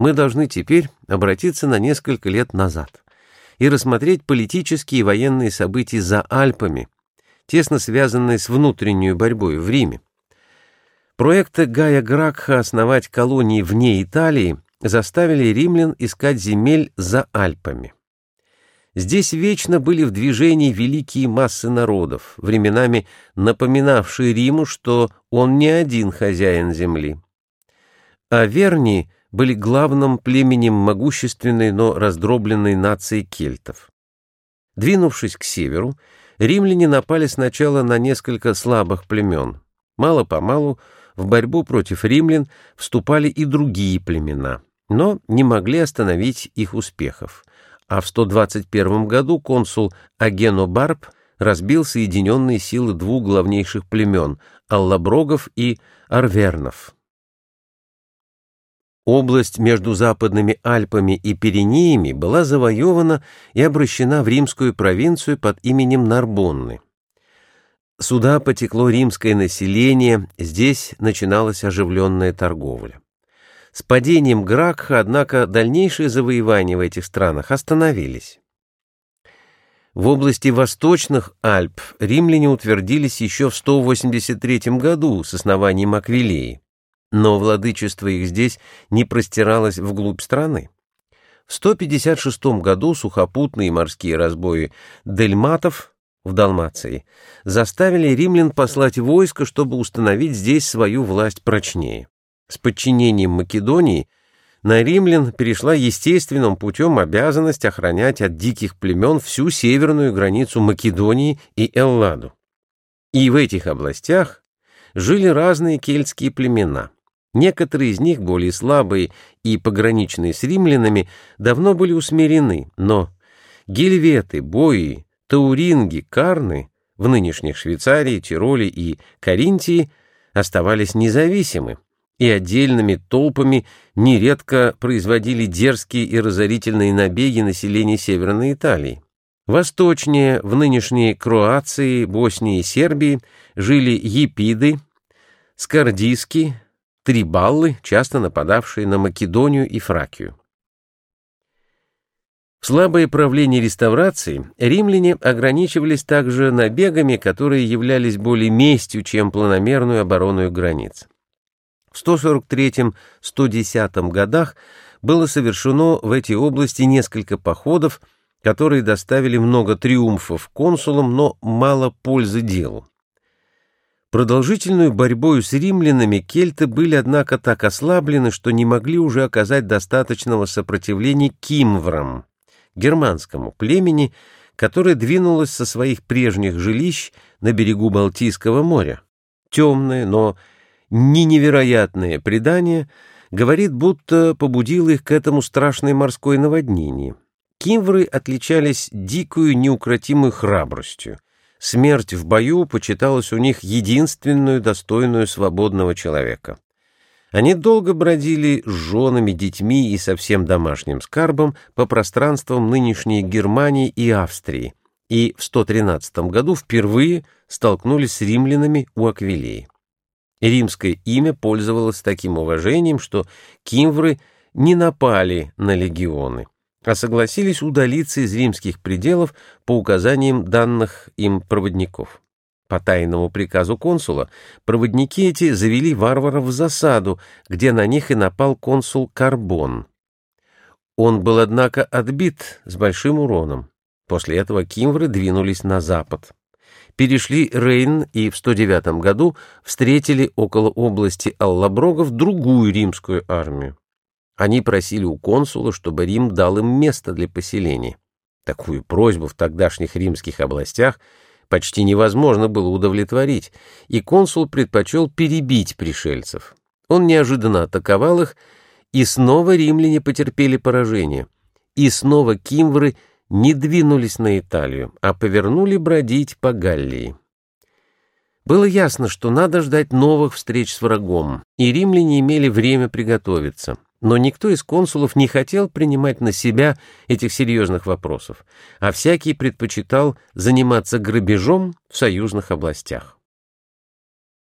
Мы должны теперь обратиться на несколько лет назад и рассмотреть политические и военные события за Альпами, тесно связанные с внутренней борьбой в Риме. Проекты Гая Гракха основать колонии вне Италии заставили римлян искать земель за Альпами. Здесь вечно были в движении великие массы народов, временами напоминавшие Риму, что он не один хозяин земли. А Верни были главным племенем могущественной, но раздробленной нации кельтов. Двинувшись к северу, римляне напали сначала на несколько слабых племен. Мало-помалу в борьбу против римлян вступали и другие племена, но не могли остановить их успехов. А в 121 году консул Агено Барб разбил соединенные силы двух главнейших племен – Аллаброгов и Арвернов. Область между Западными Альпами и Пиренеями была завоевана и обращена в римскую провинцию под именем Нарбонны. Сюда потекло римское население, здесь начиналась оживленная торговля. С падением Гракха, однако, дальнейшие завоевания в этих странах остановились. В области восточных Альп римляне утвердились еще в 183 году с основанием Аквилеи но владычество их здесь не простиралось вглубь страны. В 156 году сухопутные морские разбои дельматов в Далмации заставили римлян послать войско, чтобы установить здесь свою власть прочнее. С подчинением Македонии на римлян перешла естественным путем обязанность охранять от диких племен всю северную границу Македонии и Элладу. И в этих областях жили разные кельтские племена. Некоторые из них, более слабые и пограничные с римлянами, давно были усмирены, но гельветы, бои, тауринги, карны в нынешних Швейцарии, Тироле и Каринтии оставались независимы и отдельными толпами нередко производили дерзкие и разорительные набеги населения Северной Италии. Восточнее, в нынешней Кроации, Боснии и Сербии, жили епиды, скардиски, трибаллы, часто нападавшие на Македонию и Фракию. В слабое правление реставрации римляне ограничивались также набегами, которые являлись более местью, чем планомерную оборону границ. В 143-110 годах было совершено в эти области несколько походов, которые доставили много триумфов консулам, но мало пользы делу. Продолжительную борьбою с римлянами кельты были, однако, так ослаблены, что не могли уже оказать достаточного сопротивления кимврам, германскому племени, которое двинулось со своих прежних жилищ на берегу Балтийского моря. Темное, но не невероятное предание говорит, будто побудило их к этому страшное морское наводнение. Кимвры отличались дикую неукротимой храбростью. Смерть в бою почиталась у них единственную достойную свободного человека. Они долго бродили с женами, детьми и совсем домашним скарбом по пространствам нынешней Германии и Австрии, и в 113 году впервые столкнулись с римлянами у Аквилеи. Римское имя пользовалось таким уважением, что кимвры не напали на легионы а согласились удалиться из римских пределов по указаниям данных им проводников. По тайному приказу консула проводники эти завели варваров в засаду, где на них и напал консул Карбон. Он был, однако, отбит с большим уроном. После этого кимвры двинулись на запад. Перешли Рейн и в 109 году встретили около области Аллаброгов другую римскую армию. Они просили у консула, чтобы Рим дал им место для поселения. Такую просьбу в тогдашних римских областях почти невозможно было удовлетворить, и консул предпочел перебить пришельцев. Он неожиданно атаковал их, и снова римляне потерпели поражение, и снова кимвры не двинулись на Италию, а повернули бродить по Галлии. Было ясно, что надо ждать новых встреч с врагом, и римляне имели время приготовиться — но никто из консулов не хотел принимать на себя этих серьезных вопросов, а всякий предпочитал заниматься грабежом в союзных областях.